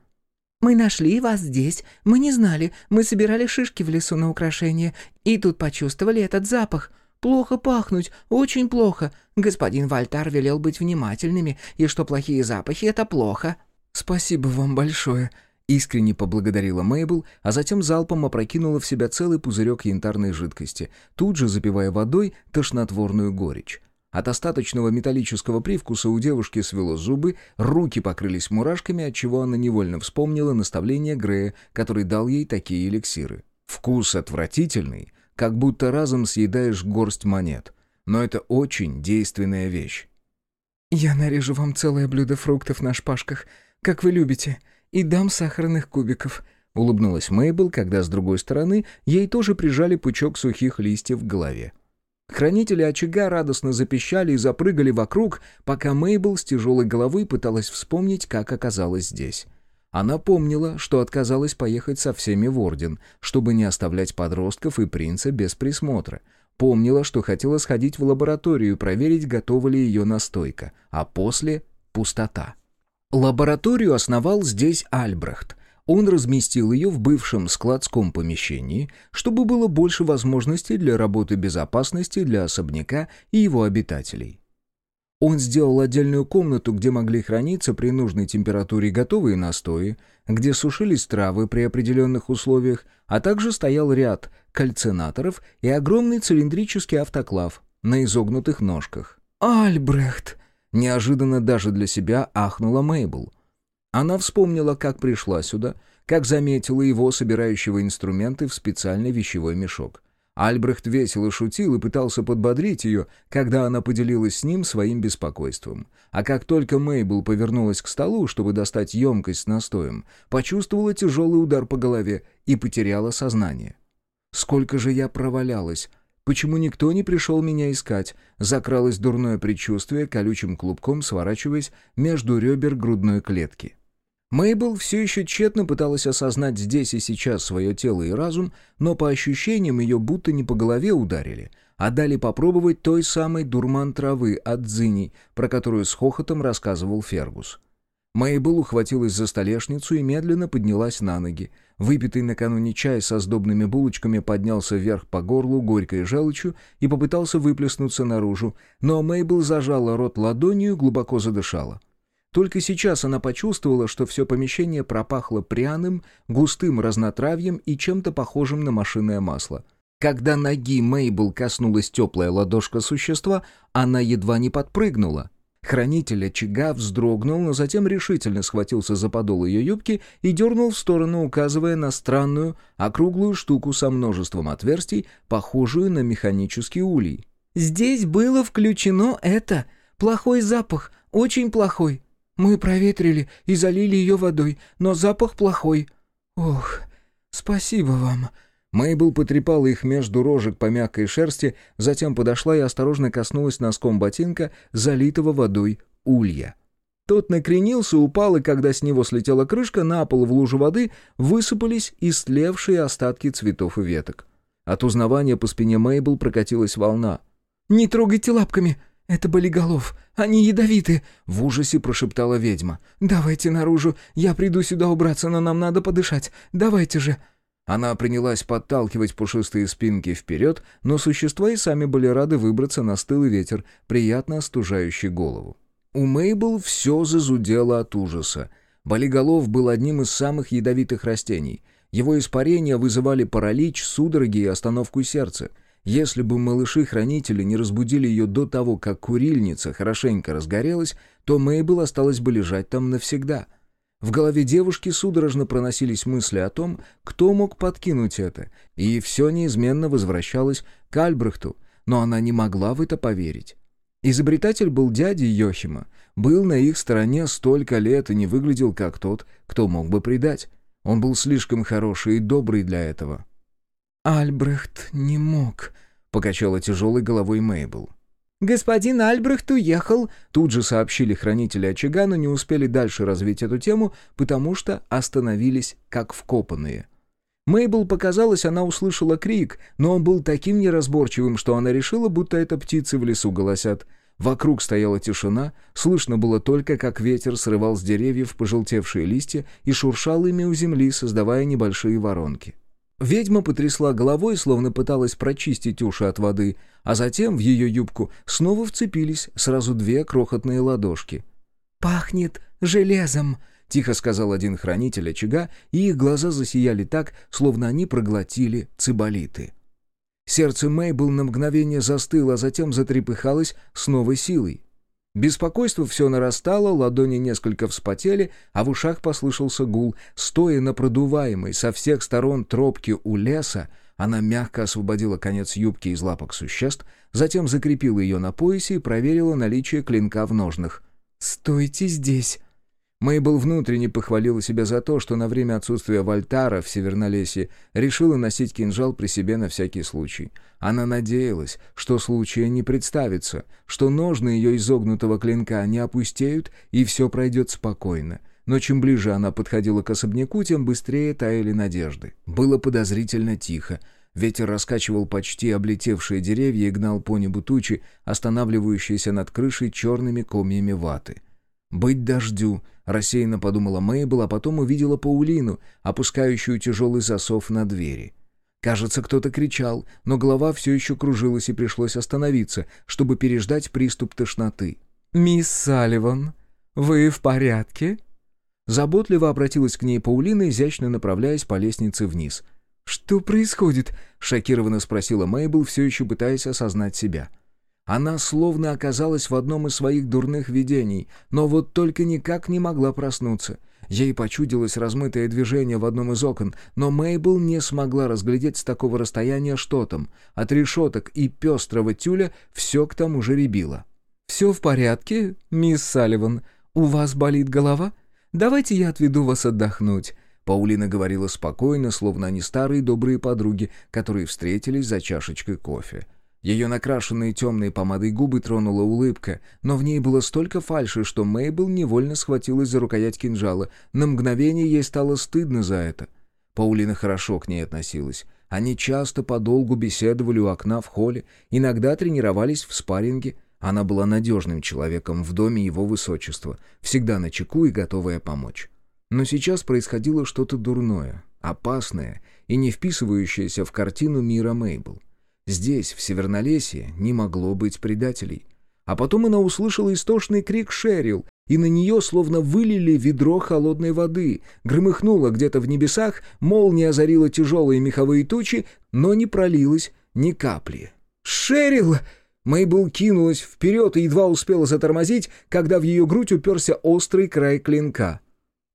«Мы нашли вас здесь. Мы не знали. Мы собирали шишки в лесу на украшение. И тут почувствовали этот запах. Плохо пахнуть, очень плохо. Господин Вальтар велел быть внимательными, и что плохие запахи — это плохо». «Спасибо вам большое», Искренне поблагодарила Мейбл, а затем залпом опрокинула в себя целый пузырек янтарной жидкости, тут же запивая водой тошнотворную горечь. От остаточного металлического привкуса у девушки свело зубы, руки покрылись мурашками, отчего она невольно вспомнила наставление Грея, который дал ей такие эликсиры. Вкус отвратительный, как будто разом съедаешь горсть монет. Но это очень действенная вещь. «Я нарежу вам целое блюдо фруктов на шпажках, как вы любите», и дам сахарных кубиков», — улыбнулась Мейбл, когда с другой стороны ей тоже прижали пучок сухих листьев к голове. Хранители очага радостно запищали и запрыгали вокруг, пока Мейбл с тяжелой головой пыталась вспомнить, как оказалась здесь. Она помнила, что отказалась поехать со всеми в Орден, чтобы не оставлять подростков и принца без присмотра. Помнила, что хотела сходить в лабораторию и проверить, готова ли ее настойка, а после — пустота. Лабораторию основал здесь Альбрехт. Он разместил ее в бывшем складском помещении, чтобы было больше возможностей для работы безопасности для особняка и его обитателей. Он сделал отдельную комнату, где могли храниться при нужной температуре готовые настои, где сушились травы при определенных условиях, а также стоял ряд кальцинаторов и огромный цилиндрический автоклав на изогнутых ножках. «Альбрехт!» Неожиданно даже для себя ахнула Мейбл. Она вспомнила, как пришла сюда, как заметила его, собирающего инструменты в специальный вещевой мешок. Альбрехт весело шутил и пытался подбодрить ее, когда она поделилась с ним своим беспокойством. А как только Мейбл повернулась к столу, чтобы достать емкость с настоем, почувствовала тяжелый удар по голове и потеряла сознание. «Сколько же я провалялась!» Почему никто не пришел меня искать? Закралось дурное предчувствие, колючим клубком сворачиваясь между ребер грудной клетки. Мейбл все еще тщетно пыталась осознать здесь и сейчас свое тело и разум, но по ощущениям ее будто не по голове ударили, а дали попробовать той самой дурман травы от дзыней, про которую с хохотом рассказывал Фергус. Мейбл ухватилась за столешницу и медленно поднялась на ноги. Выпитый накануне чай со сдобными булочками поднялся вверх по горлу горькой желчью и попытался выплеснуться наружу, но Мейбл зажала рот ладонью и глубоко задышала. Только сейчас она почувствовала, что все помещение пропахло пряным, густым разнотравьем и чем-то похожим на машинное масло. Когда ноги Мейбл коснулась теплая ладошка существа, она едва не подпрыгнула. Хранитель очага вздрогнул, но затем решительно схватился за подол ее юбки и дернул в сторону, указывая на странную, округлую штуку со множеством отверстий, похожую на механический улей. «Здесь было включено это. Плохой запах, очень плохой. Мы проветрили и залили ее водой, но запах плохой. Ох, спасибо вам». Мейбл потрепала их между рожек по мягкой шерсти, затем подошла и осторожно коснулась носком ботинка, залитого водой улья. Тот накренился, упал, и когда с него слетела крышка, на пол в лужу воды высыпались истлевшие остатки цветов и веток. От узнавания по спине Мейбл прокатилась волна. «Не трогайте лапками! «Это болиголов. Они ядовиты!» — в ужасе прошептала ведьма. «Давайте наружу. Я приду сюда убраться, но нам надо подышать. Давайте же!» Она принялась подталкивать пушистые спинки вперед, но существа и сами были рады выбраться на стылый ветер, приятно остужающий голову. У Мейбл все зазудело от ужаса. Болиголов был одним из самых ядовитых растений. Его испарения вызывали паралич, судороги и остановку сердца — если бы малыши-хранители не разбудили ее до того, как курильница хорошенько разгорелась, то Мейбл осталась бы лежать там навсегда. В голове девушки судорожно проносились мысли о том, кто мог подкинуть это, и все неизменно возвращалось к Альбрехту, но она не могла в это поверить. Изобретатель был дядей Йохима, был на их стороне столько лет и не выглядел как тот, кто мог бы предать. Он был слишком хороший и добрый для этого. «Альбрехт не мог», — покачала тяжелой головой Мейбл. «Господин Альбрехт уехал», — тут же сообщили хранители очага, но не успели дальше развить эту тему, потому что остановились как вкопанные. Мейбл показалось, она услышала крик, но он был таким неразборчивым, что она решила, будто это птицы в лесу голосят. Вокруг стояла тишина, слышно было только, как ветер срывал с деревьев пожелтевшие листья и шуршал ими у земли, создавая небольшие воронки. Ведьма потрясла головой, словно пыталась прочистить уши от воды, а затем в ее юбку снова вцепились сразу две крохотные ладошки. «Пахнет железом!» — тихо сказал один хранитель очага, и их глаза засияли так, словно они проглотили циболиты. Сердце Мейбл на мгновение застыло, а затем затрепыхалось с новой силой. Беспокойство все нарастало, ладони несколько вспотели, а в ушах послышался гул. Стоя на продуваемой со всех сторон тропке у леса, она мягко освободила конец юбки из лапок существ, затем закрепила ее на поясе и проверила наличие клинка в ножнах. «Стойте здесь!» Мейбл внутренне похвалила себя за то, что на время отсутствия Вольтара в Севернолесье решила носить кинжал при себе на всякий случай. Она надеялась, что случая не представится, что ножны ее изогнутого клинка не опустеют и все пройдет спокойно. Но чем ближе она подходила к особняку, тем быстрее таяли надежды. Было подозрительно тихо. Ветер раскачивал почти облетевшие деревья и гнал по небу тучи, останавливающиеся над крышей черными комьями ваты. «Быть дождю», — рассеянно подумала Мейбл, а потом увидела Паулину, опускающую тяжелый засов на двери. Кажется, кто-то кричал, но голова все еще кружилась и пришлось остановиться, чтобы переждать приступ тошноты. «Мисс Салливан, вы в порядке?» Заботливо обратилась к ней Паулина, изящно направляясь по лестнице вниз. «Что происходит?» — шокированно спросила Мейбл, все еще пытаясь осознать себя. — она словно оказалась в одном из своих дурных видений, но вот только никак не могла проснуться. Ей почудилось размытое движение в одном из окон, но Мейбл не смогла разглядеть с такого расстояния, что там. От решеток и пестрого тюля все к тому же рябило. «Все в порядке, мисс Салливан? У вас болит голова? Давайте я отведу вас отдохнуть». Паулина говорила спокойно, словно они старые добрые подруги, которые встретились за чашечкой кофе. Ее накрашенные темной помадой губы тронула улыбка, но в ней было столько фальши, что Мейбл невольно схватилась за рукоять кинжала. На мгновение ей стало стыдно за это. Паулина хорошо к ней относилась. Они часто подолгу беседовали у окна в холле, иногда тренировались в спарринге. Она была надежным человеком в доме его высочества, всегда на чеку и готовая помочь. Но сейчас происходило что-то дурное, опасное и не вписывающееся в картину мира Мейбл. Здесь, в Севернолесье, не могло быть предателей. А потом она услышала истошный крик Шерил, и на нее словно вылили ведро холодной воды. Громыхнуло где-то в небесах, молния озарила тяжелые меховые тучи, но не пролилось ни капли. «Шерил!» Мейбл кинулась вперед и едва успела затормозить, когда в ее грудь уперся острый край клинка.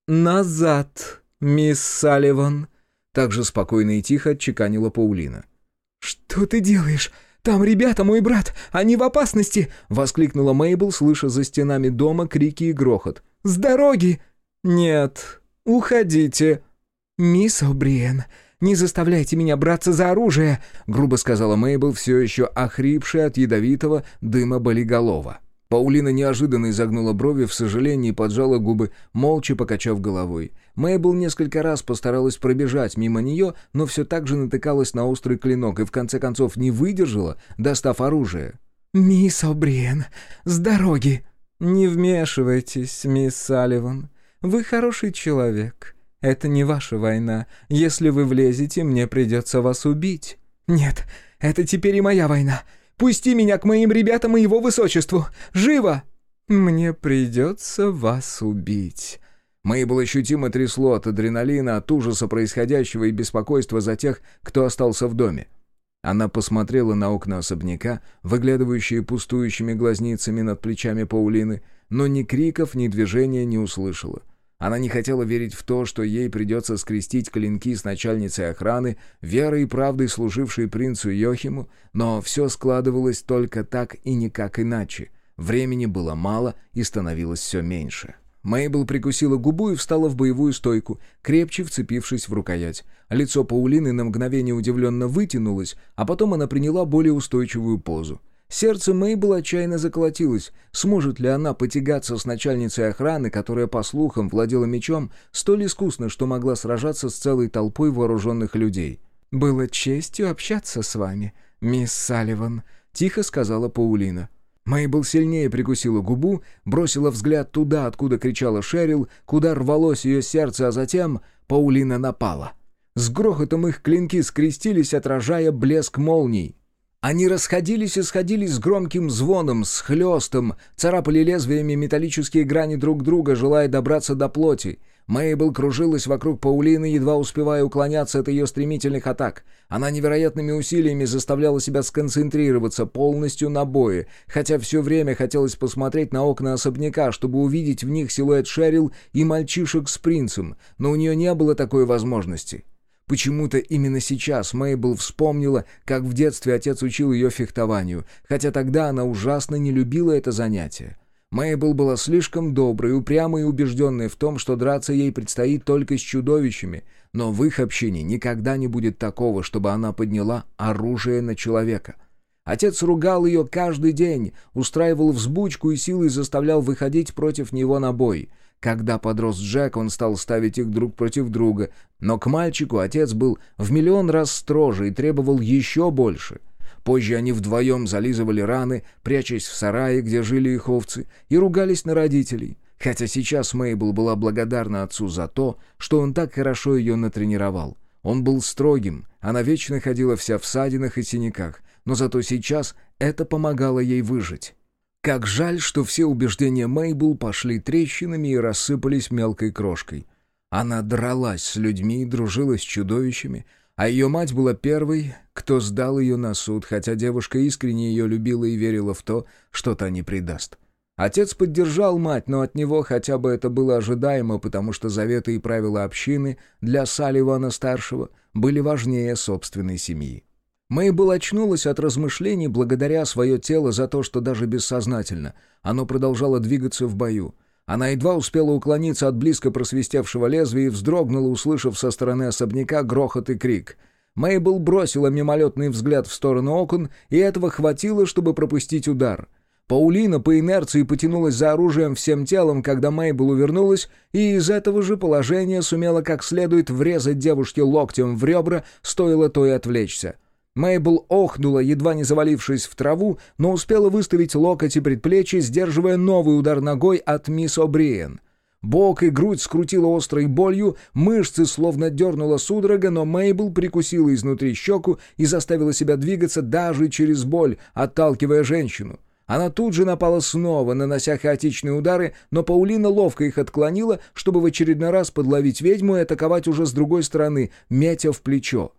«Назад, мисс Салливан!» Так же спокойно и тихо отчеканила Паулина. «Что ты делаешь?» «Там ребята, мой брат! Они в опасности!» — воскликнула Мейбл, слыша за стенами дома крики и грохот. «С дороги!» «Нет, уходите!» «Мисс О'Бриен, не заставляйте меня браться за оружие!» — грубо сказала Мейбл, все еще охрипшая от ядовитого дыма болиголова. Паулина неожиданно изогнула брови в сожалении поджала губы, молча покачав головой. Мейбл несколько раз постаралась пробежать мимо нее, но все так же натыкалась на острый клинок и в конце концов не выдержала, достав оружие. «Мисс О'Бриен, с дороги!» «Не вмешивайтесь, мисс Салливан. Вы хороший человек. Это не ваша война. Если вы влезете, мне придется вас убить». «Нет, это теперь и моя война. Пусти меня к моим ребятам и его высочеству! Живо!» «Мне придется вас убить». Мейбл ощутимо трясло от адреналина, от ужаса происходящего и беспокойства за тех, кто остался в доме. Она посмотрела на окна особняка, выглядывающие пустующими глазницами над плечами Паулины, но ни криков, ни движения не услышала. Она не хотела верить в то, что ей придется скрестить клинки с начальницей охраны, верой и правдой служившей принцу Йохиму, но все складывалось только так и никак иначе. Времени было мало и становилось все меньше. Мейбл прикусила губу и встала в боевую стойку, крепче вцепившись в рукоять. Лицо Паулины на мгновение удивленно вытянулось, а потом она приняла более устойчивую позу. Сердце Мейбл отчаянно заколотилось. Сможет ли она потягаться с начальницей охраны, которая, по слухам, владела мечом столь искусно, что могла сражаться с целой толпой вооруженных людей? «Было честью общаться с вами, мисс Салливан», — тихо сказала Паулина. Мейбл сильнее прикусила губу, бросила взгляд туда, откуда кричала Шерил, куда рвалось ее сердце, а затем Паулина напала. С грохотом их клинки скрестились, отражая блеск молний. Они расходились и сходились с громким звоном, с хлестом, царапали лезвиями металлические грани друг друга, желая добраться до плоти. Мейбл кружилась вокруг Паулины, едва успевая уклоняться от ее стремительных атак. Она невероятными усилиями заставляла себя сконцентрироваться полностью на бое, хотя все время хотелось посмотреть на окна особняка, чтобы увидеть в них силуэт Шерил и мальчишек с принцем, но у нее не было такой возможности. Почему-то именно сейчас Мейбл вспомнила, как в детстве отец учил ее фехтованию, хотя тогда она ужасно не любила это занятие. Мейбл была слишком доброй, упрямой и убежденной в том, что драться ей предстоит только с чудовищами, но в их общине никогда не будет такого, чтобы она подняла оружие на человека. Отец ругал ее каждый день, устраивал взбучку и силой заставлял выходить против него на бой — когда подрос Джек, он стал ставить их друг против друга, но к мальчику отец был в миллион раз строже и требовал еще больше. Позже они вдвоем зализывали раны, прячась в сарае, где жили их овцы, и ругались на родителей. Хотя сейчас Мейбл была благодарна отцу за то, что он так хорошо ее натренировал. Он был строгим, она вечно ходила вся в садинах и синяках, но зато сейчас это помогало ей выжить. Как жаль, что все убеждения Мейбл пошли трещинами и рассыпались мелкой крошкой. Она дралась с людьми, дружила с чудовищами, а ее мать была первой, кто сдал ее на суд, хотя девушка искренне ее любила и верила в то, что та не предаст. Отец поддержал мать, но от него хотя бы это было ожидаемо, потому что заветы и правила общины для Салливана-старшего были важнее собственной семьи. Мейбл очнулась от размышлений благодаря свое тело за то, что даже бессознательно оно продолжало двигаться в бою. Она едва успела уклониться от близко просвистевшего лезвия и вздрогнула, услышав со стороны особняка грохот и крик. Мейбл бросила мимолетный взгляд в сторону окон, и этого хватило, чтобы пропустить удар — Паулина по инерции потянулась за оружием всем телом, когда Мейбл увернулась, и из этого же положения сумела как следует врезать девушке локтем в ребра, стоило то и отвлечься. Мейбл охнула, едва не завалившись в траву, но успела выставить локоть и предплечье, сдерживая новый удар ногой от мисс О'Бриен. Бок и грудь скрутила острой болью, мышцы словно дернула судорога, но Мейбл прикусила изнутри щеку и заставила себя двигаться даже через боль, отталкивая женщину. Она тут же напала снова, нанося хаотичные удары, но Паулина ловко их отклонила, чтобы в очередной раз подловить ведьму и атаковать уже с другой стороны, метя в плечо.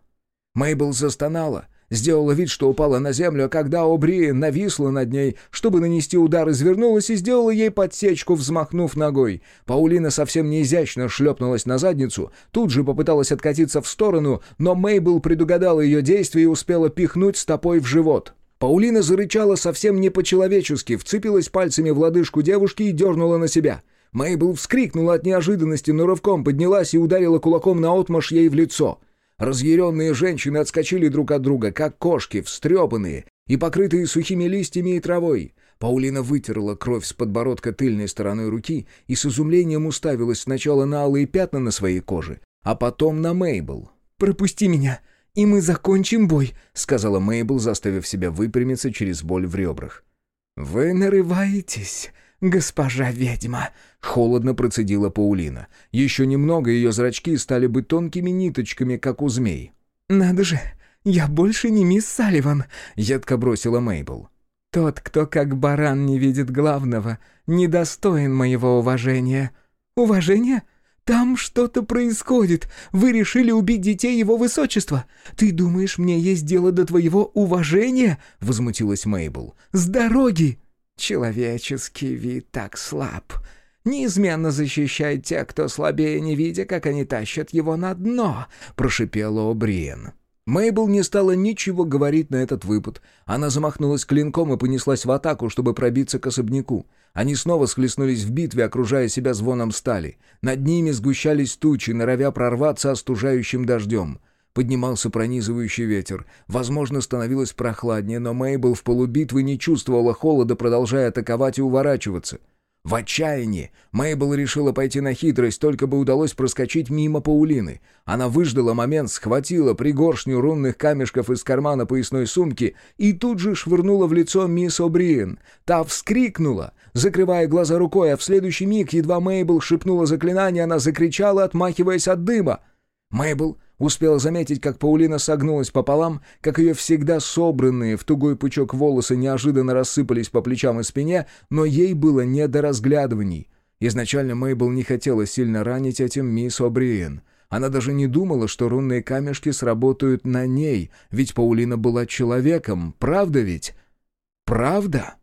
Мейбл застонала, сделала вид, что упала на землю, а когда Обри нависла над ней, чтобы нанести удар, извернулась и сделала ей подсечку, взмахнув ногой. Паулина совсем неизящно шлепнулась на задницу, тут же попыталась откатиться в сторону, но Мейбл предугадала ее действие и успела пихнуть стопой в живот. Паулина зарычала совсем не по-человечески, вцепилась пальцами в лодыжку девушки и дернула на себя. Мейбл вскрикнула от неожиданности, но рывком поднялась и ударила кулаком наотмашь ей в лицо. Разъяренные женщины отскочили друг от друга, как кошки, встрепанные и покрытые сухими листьями и травой. Паулина вытерла кровь с подбородка тыльной стороной руки и с изумлением уставилась сначала на алые пятна на своей коже, а потом на Мейбл. «Пропусти меня!» и мы закончим бой», — сказала Мейбл, заставив себя выпрямиться через боль в ребрах. «Вы нарываетесь, госпожа ведьма», — холодно процедила Паулина. Еще немного ее зрачки стали бы тонкими ниточками, как у змей. «Надо же, я больше не мисс Салливан», — едко бросила Мейбл. «Тот, кто как баран не видит главного, недостоин моего уважения». «Уважения? «Там что-то происходит. Вы решили убить детей его высочества. Ты думаешь, мне есть дело до твоего уважения?» — возмутилась Мейбл. «С дороги!» «Человеческий вид так слаб. Неизменно защищает тех, кто слабее, не видя, как они тащат его на дно», — прошипела О'Бриен. Мейбл не стала ничего говорить на этот выпад. Она замахнулась клинком и понеслась в атаку, чтобы пробиться к особняку. Они снова схлестнулись в битве, окружая себя звоном стали. Над ними сгущались тучи, норовя прорваться остужающим дождем. Поднимался пронизывающий ветер. Возможно, становилось прохладнее, но Мейбл в полубитвы не чувствовала холода, продолжая атаковать и уворачиваться. В отчаянии Мейбл решила пойти на хитрость, только бы удалось проскочить мимо Паулины. Она выждала момент, схватила пригоршню рунных камешков из кармана поясной сумки и тут же швырнула в лицо мисс О'Бриен. Та вскрикнула, закрывая глаза рукой, а в следующий миг, едва Мейбл шепнула заклинание, она закричала, отмахиваясь от дыма. Мейбл Успела заметить, как Паулина согнулась пополам, как ее всегда собранные в тугой пучок волосы неожиданно рассыпались по плечам и спине, но ей было не до разглядываний. Изначально Мейбл не хотела сильно ранить этим мисс О'Бриен. Она даже не думала, что рунные камешки сработают на ней, ведь Паулина была человеком, правда ведь? Правда?